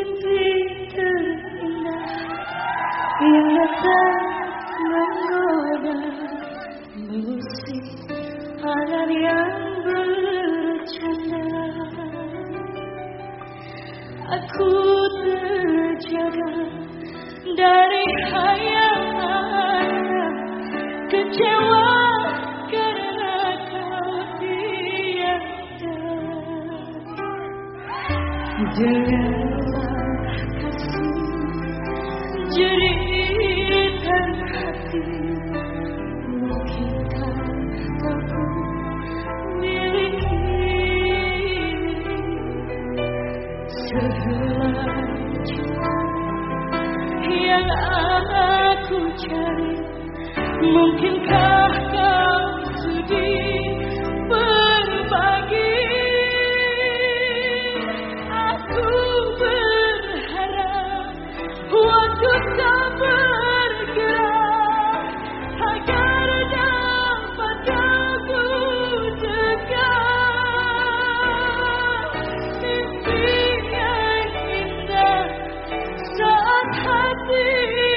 mimpi terindah yang datang menggoda mengusik alam yang bercanda aku terjaga dari hayalan kecewa karena kau tiada dengan mungkinkah sehelai cinta yang aku cari mungkinkah kau sudi see